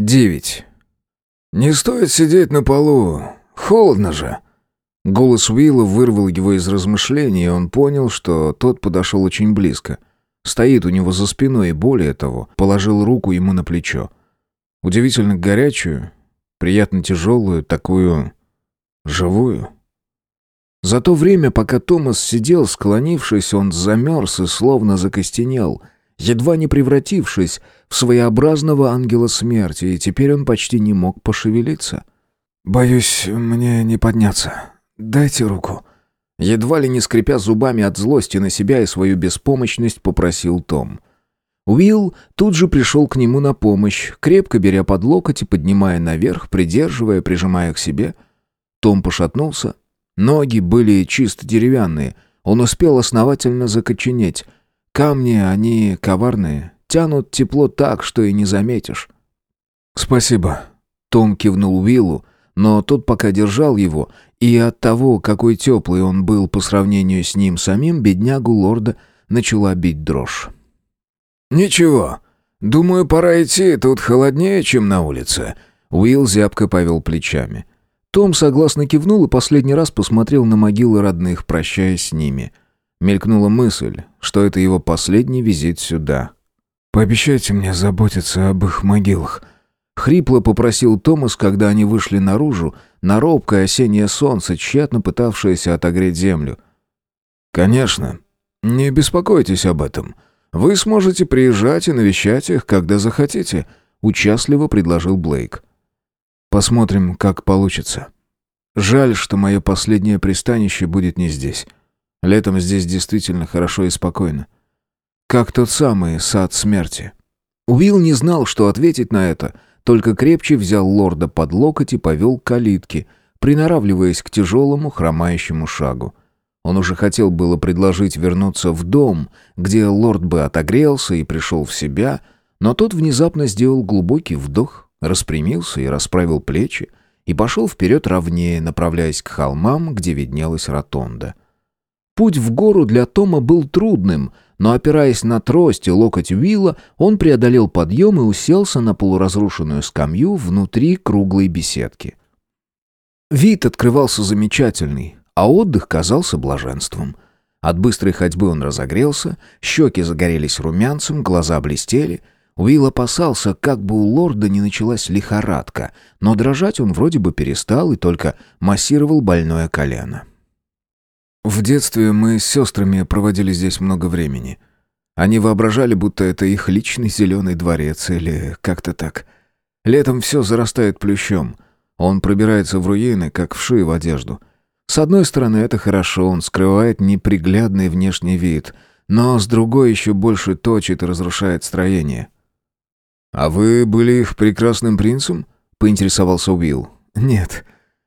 9. «Не стоит сидеть на полу. Холодно же». Голос Уилла вырвал его из размышлений, и он понял, что тот подошел очень близко. Стоит у него за спиной и, более того, положил руку ему на плечо. Удивительно горячую, приятно тяжелую, такую... живую. За то время, пока Томас сидел, склонившись, он замерз и словно закостенел — едва не превратившись в своеобразного ангела смерти, и теперь он почти не мог пошевелиться. «Боюсь, мне не подняться. Дайте руку». Едва ли не скрипя зубами от злости на себя и свою беспомощность, попросил Том. Уилл тут же пришел к нему на помощь, крепко беря под локоть и поднимая наверх, придерживая, прижимая к себе. Том пошатнулся. Ноги были чисто деревянные. Он успел основательно закоченеть — Камни, они коварные, тянут тепло так, что и не заметишь. «Спасибо», — Том кивнул Уиллу, но тот пока держал его, и от того, какой теплый он был по сравнению с ним самим, беднягу лорда начала бить дрожь. «Ничего. Думаю, пора идти, тут холоднее, чем на улице». Уилл зябко повел плечами. Том согласно кивнул и последний раз посмотрел на могилы родных, прощаясь с ними. Мелькнула мысль, что это его последний визит сюда. «Пообещайте мне заботиться об их могилах», — хрипло попросил Томас, когда они вышли наружу, на робкое осеннее солнце, тщетно пытавшееся отогреть землю. «Конечно. Не беспокойтесь об этом. Вы сможете приезжать и навещать их, когда захотите», — участливо предложил Блейк. «Посмотрим, как получится. Жаль, что мое последнее пристанище будет не здесь». Летом здесь действительно хорошо и спокойно. Как тот самый сад смерти. Уилл не знал, что ответить на это, только крепче взял лорда под локоть и повел к калитке, приноравливаясь к тяжелому хромающему шагу. Он уже хотел было предложить вернуться в дом, где лорд бы отогрелся и пришел в себя, но тот внезапно сделал глубокий вдох, распрямился и расправил плечи, и пошел вперед ровнее, направляясь к холмам, где виднелась ротонда. Путь в гору для Тома был трудным, но, опираясь на трость и локоть Уилла, он преодолел подъем и уселся на полуразрушенную скамью внутри круглой беседки. Вид открывался замечательный, а отдых казался блаженством. От быстрой ходьбы он разогрелся, щеки загорелись румянцем, глаза блестели. Уилл опасался, как бы у лорда не началась лихорадка, но дрожать он вроде бы перестал и только массировал больное колено. В детстве мы с сестрами проводили здесь много времени. Они воображали, будто это их личный зеленый дворец или как-то так. Летом все зарастает плющом. Он пробирается в руины, как вши в одежду. С одной стороны, это хорошо, он скрывает неприглядный внешний вид, но с другой еще больше точит и разрушает строение. «А вы были их прекрасным принцем?» — поинтересовался Уилл. «Нет,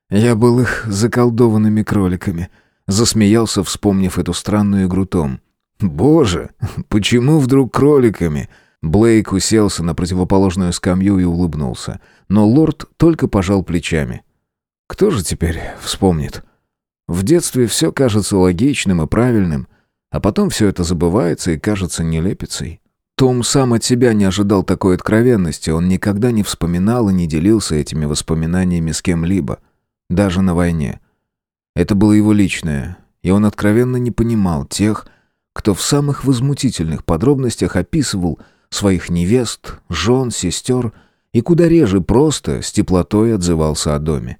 я был их заколдованными кроликами». Засмеялся, вспомнив эту странную игру Том. «Боже, почему вдруг кроликами?» Блейк уселся на противоположную скамью и улыбнулся. Но лорд только пожал плечами. «Кто же теперь вспомнит?» В детстве все кажется логичным и правильным, а потом все это забывается и кажется нелепицей. Том сам от себя не ожидал такой откровенности, он никогда не вспоминал и не делился этими воспоминаниями с кем-либо, даже на войне. Это было его личное, и он откровенно не понимал тех, кто в самых возмутительных подробностях описывал своих невест, жен, сестер и куда реже просто с теплотой отзывался о доме.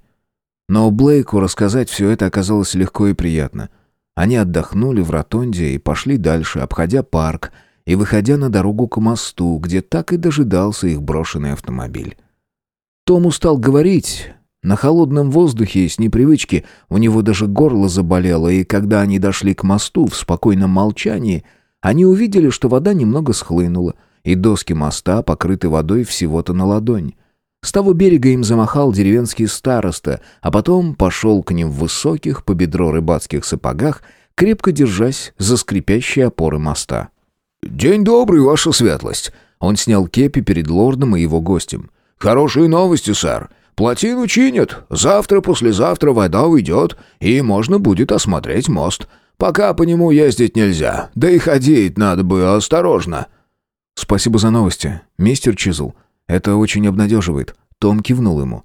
Но Блейку рассказать все это оказалось легко и приятно. Они отдохнули в ротонде и пошли дальше, обходя парк и выходя на дорогу к мосту, где так и дожидался их брошенный автомобиль. Том устал говорить, на холодном воздухе с непривычки у него даже горло заболело, и когда они дошли к мосту в спокойном молчании, они увидели, что вода немного схлынула, и доски моста покрыты водой всего-то на ладонь. С того берега им замахал деревенский староста, а потом пошел к ним в высоких по бедро рыбацких сапогах, крепко держась за скрипящие опоры моста. «День добрый, ваша светлость!» Он снял кепи перед лордом и его гостем. «Хорошие новости, сэр. Плотину чинят. Завтра-послезавтра вода уйдет, и можно будет осмотреть мост. Пока по нему ездить нельзя, да и ходить надо бы осторожно». «Спасибо за новости, мистер Чизл. Это очень обнадеживает. Том кивнул ему.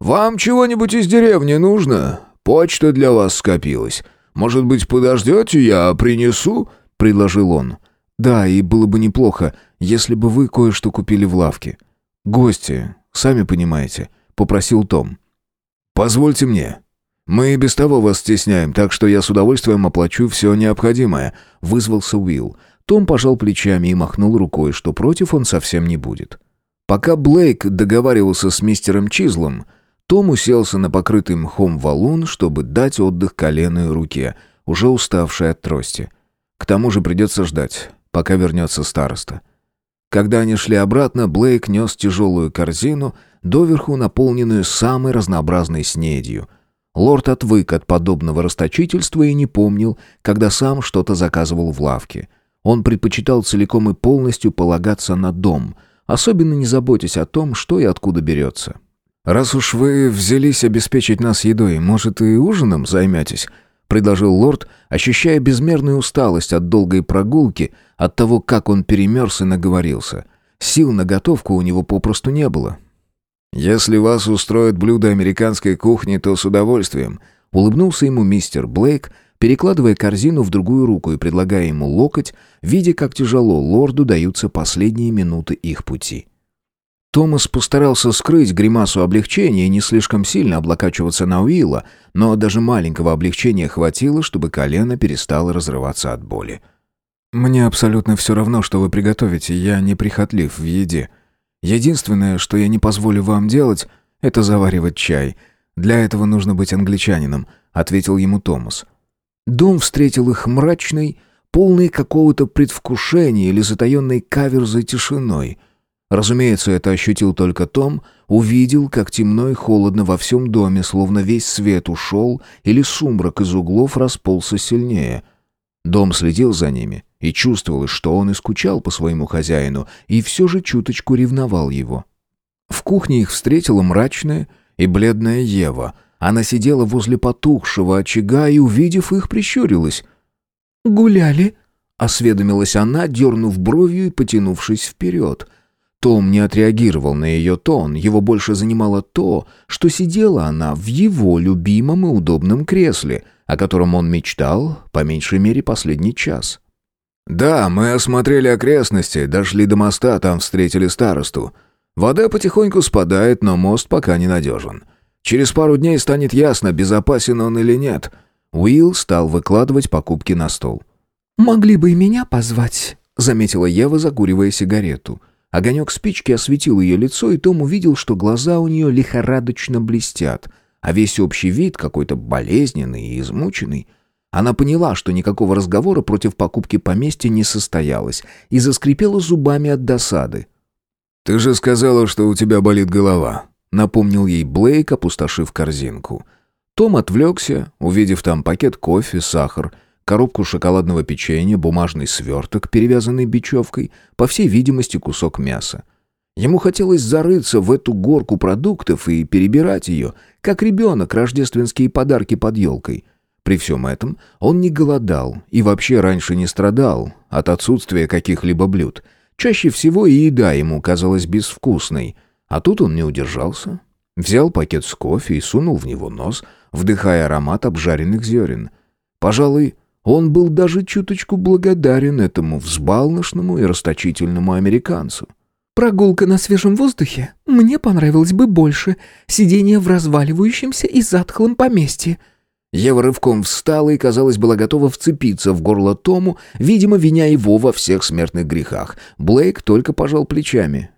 «Вам чего-нибудь из деревни нужно? Почта для вас скопилась. Может быть, подождете, я принесу?» — предложил он. «Да, и было бы неплохо, если бы вы кое-что купили в лавке. Гости, сами понимаете», — попросил Том. «Позвольте мне. Мы и без того вас стесняем, так что я с удовольствием оплачу все необходимое», — вызвался Уилл. Том пожал плечами и махнул рукой, что против он совсем не будет. Пока Блейк договаривался с мистером Чизлом, том уселся на покрытый мхом валун, чтобы дать отдых колену и руке, уже уставшей от трости. К тому же придется ждать, пока вернется староста. Когда они шли обратно, Блейк нес тяжелую корзину, доверху наполненную самой разнообразной снедью. Лорд отвык от подобного расточительства и не помнил, когда сам что-то заказывал в лавке. Он предпочитал целиком и полностью полагаться на дом, особенно не заботясь о том, что и откуда берется. «Раз уж вы взялись обеспечить нас едой, может, и ужином займетесь?» — предложил лорд, ощущая безмерную усталость от долгой прогулки, от того, как он перемерз и наговорился. Сил на готовку у него попросту не было. «Если вас устроит блюдо американской кухни, то с удовольствием», — улыбнулся ему мистер Блейк, перекладывая корзину в другую руку и предлагая ему локоть, видя, как тяжело лорду даются последние минуты их пути. Томас постарался скрыть гримасу облегчения и не слишком сильно облокачиваться на Уилла, но даже маленького облегчения хватило, чтобы колено перестало разрываться от боли. «Мне абсолютно все равно, что вы приготовите, я не прихотлив в еде. Единственное, что я не позволю вам делать, это заваривать чай. Для этого нужно быть англичанином», — ответил ему Томас. Дом встретил их мрачной, полной какого-то предвкушения или затаенной каверзой тишиной — Разумеется, это ощутил только Том, увидел, как темно и холодно во всем доме, словно весь свет ушел или сумрак из углов расползся сильнее. Дом следил за ними и чувствовал, что он и скучал по своему хозяину, и все же чуточку ревновал его. В кухне их встретила мрачная и бледная Ева. Она сидела возле потухшего очага и, увидев их, прищурилась. «Гуляли?» — осведомилась она, дернув бровью и потянувшись вперед — том не отреагировал на ее тон, его больше занимало то, что сидела она в его любимом и удобном кресле, о котором он мечтал, по меньшей мере, последний час. «Да, мы осмотрели окрестности, дошли до моста, там встретили старосту. Вода потихоньку спадает, но мост пока не надежен. Через пару дней станет ясно, безопасен он или нет». Уилл стал выкладывать покупки на стол. «Могли бы и меня позвать», — заметила Ева, закуривая сигарету. Огонек спички осветил ее лицо, и Том увидел, что глаза у нее лихорадочно блестят, а весь общий вид какой-то болезненный и измученный. Она поняла, что никакого разговора против покупки поместья не состоялось, и заскрипела зубами от досады. «Ты же сказала, что у тебя болит голова», — напомнил ей Блейк, опустошив корзинку. Том отвлекся, увидев там пакет кофе, сахар — коробку шоколадного печенья, бумажный сверток, перевязанный бечевкой, по всей видимости, кусок мяса. Ему хотелось зарыться в эту горку продуктов и перебирать ее, как ребенок рождественские подарки под елкой. При всем этом он не голодал и вообще раньше не страдал от отсутствия каких-либо блюд. Чаще всего и еда ему казалась безвкусной. А тут он не удержался. Взял пакет с кофе и сунул в него нос, вдыхая аромат обжаренных зерен. Пожалуй, он был даже чуточку благодарен этому взбалношному и расточительному американцу. «Прогулка на свежем воздухе мне понравилась бы больше сидения в разваливающемся и затхлом поместье». Ева рывком встала и, казалось, была готова вцепиться в горло Тому, видимо, виня его во всех смертных грехах. Блейк только пожал плечами.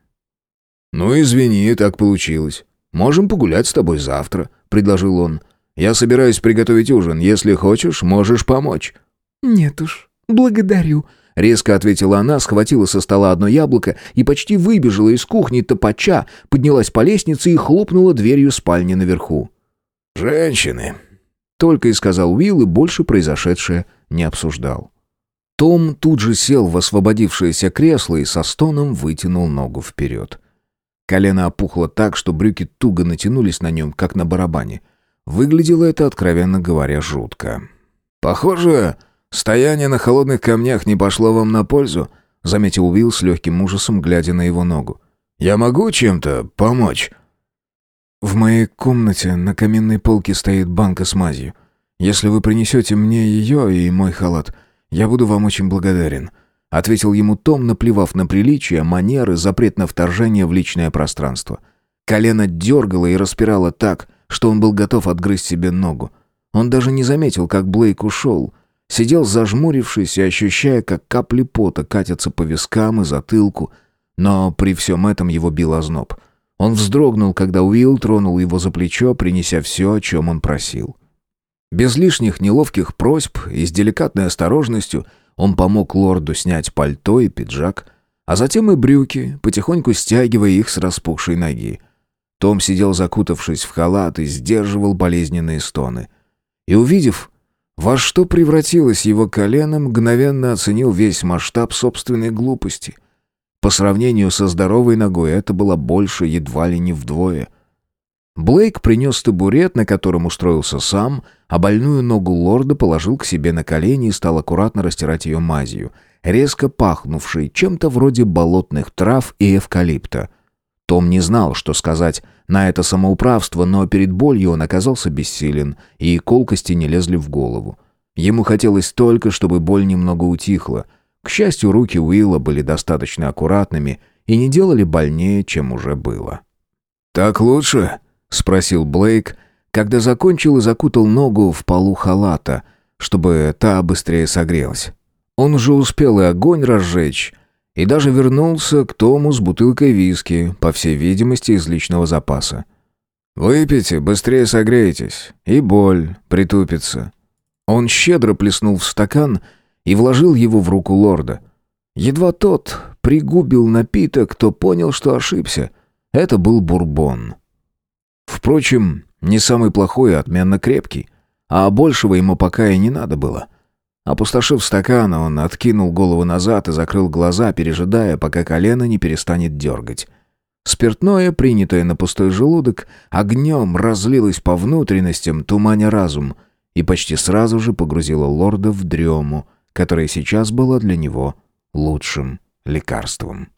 «Ну, извини, так получилось. Можем погулять с тобой завтра», — предложил он. Я собираюсь приготовить ужин. Если хочешь, можешь помочь». «Нет уж, благодарю», — резко ответила она, схватила со стола одно яблоко и почти выбежала из кухни топача, поднялась по лестнице и хлопнула дверью спальни наверху. «Женщины», — только и сказал Уилл, и больше произошедшее не обсуждал. Том тут же сел в освободившееся кресло и со стоном вытянул ногу вперед. Колено опухло так, что брюки туго натянулись на нем, как на барабане — Выглядело это, откровенно говоря, жутко. «Похоже, стояние на холодных камнях не пошло вам на пользу», заметил Уилл с легким ужасом, глядя на его ногу. Я могу чем-то помочь?» «В моей комнате на каминной полке стоит банка с мазью. Если вы принесете мне ее и мой халат, я буду вам очень благодарен», — ответил ему Том, наплевав на приличие, манеры, запрет на вторжение в личное пространство. Колено дергало и распирало так, что он был готов отгрызть себе ногу. Он даже не заметил, как Блейк ушел. Сидел зажмурившись и ощущая, как капли пота катятся по вискам и затылку, но при всем этом его бил озноб. Он вздрогнул, когда Уилл тронул его за плечо, принеся все, о чем он просил. Без лишних неловких просьб и с деликатной осторожностью он помог лорду снять пальто и пиджак, а затем и брюки, потихоньку стягивая их с распухшей ноги. Том сидел закутавшись в халат и сдерживал болезненные стоны. И увидев, во что превратилось его колено, мгновенно оценил весь масштаб собственной глупости. По сравнению со здоровой ногой это было больше едва ли не вдвое. Блейк принес табурет, на котором устроился сам, а больную ногу лорда положил к себе на колени и стал аккуратно растирать ее мазью, резко пахнувшей чем-то вроде болотных трав и эвкалипта. Том не знал, что сказать на это самоуправство, но перед болью он оказался бессилен, и колкости не лезли в голову. Ему хотелось только, чтобы боль немного утихла. К счастью, руки Уилла были достаточно аккуратными и не делали больнее, чем уже было. «Так лучше?» — спросил Блейк, когда закончил и закутал ногу в полу халата, чтобы та быстрее согрелась. Он уже успел и огонь разжечь, и даже вернулся к Тому с бутылкой виски, по всей видимости, из личного запаса. «Выпейте, быстрее согреетесь, и боль притупится». Он щедро плеснул в стакан и вложил его в руку лорда. Едва тот пригубил напиток, то понял, что ошибся. Это был бурбон. Впрочем, не самый плохой и отменно крепкий, а большего ему пока и не надо было. Опустошив стакан, он откинул голову назад и закрыл глаза, пережидая, пока колено не перестанет дергать. Спиртное, принятое на пустой желудок, огнем разлилось по внутренностям, туманя разум, и почти сразу же погрузило лорда в дрему, которая сейчас была для него лучшим лекарством.